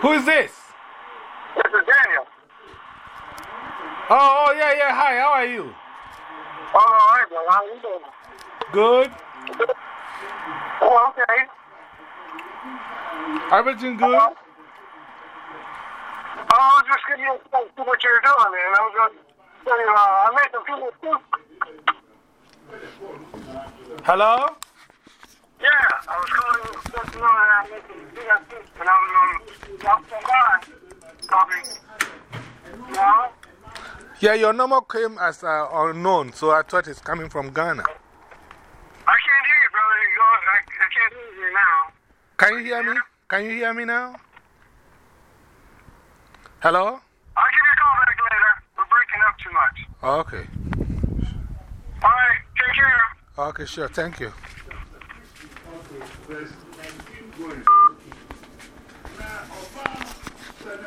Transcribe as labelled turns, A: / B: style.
A: Who is this?
B: This is Daniel.
A: Oh, oh, yeah, yeah. Hi, how are you?
B: Oh, all right, bro. How are you doing?
A: Good?
B: Oh, okay.
A: Everything good?
B: Uh, I was just giving you a see what you're doing, man. I was going to tell you, uh, I made some people too.
A: Hello?
B: Yeah, I was calling you to let you know that I made some people and I was
A: Yeah, your number came as uh, unknown, so I thought it's coming from Ghana.
B: I can't hear you, brother. You go, I, I can't hear you now.
A: Can you hear me? Can you hear me now? Hello?
B: I'll give you a call back later. We're breaking up too much.
A: Okay.
B: All right, take care.
A: Okay, sure. Thank you.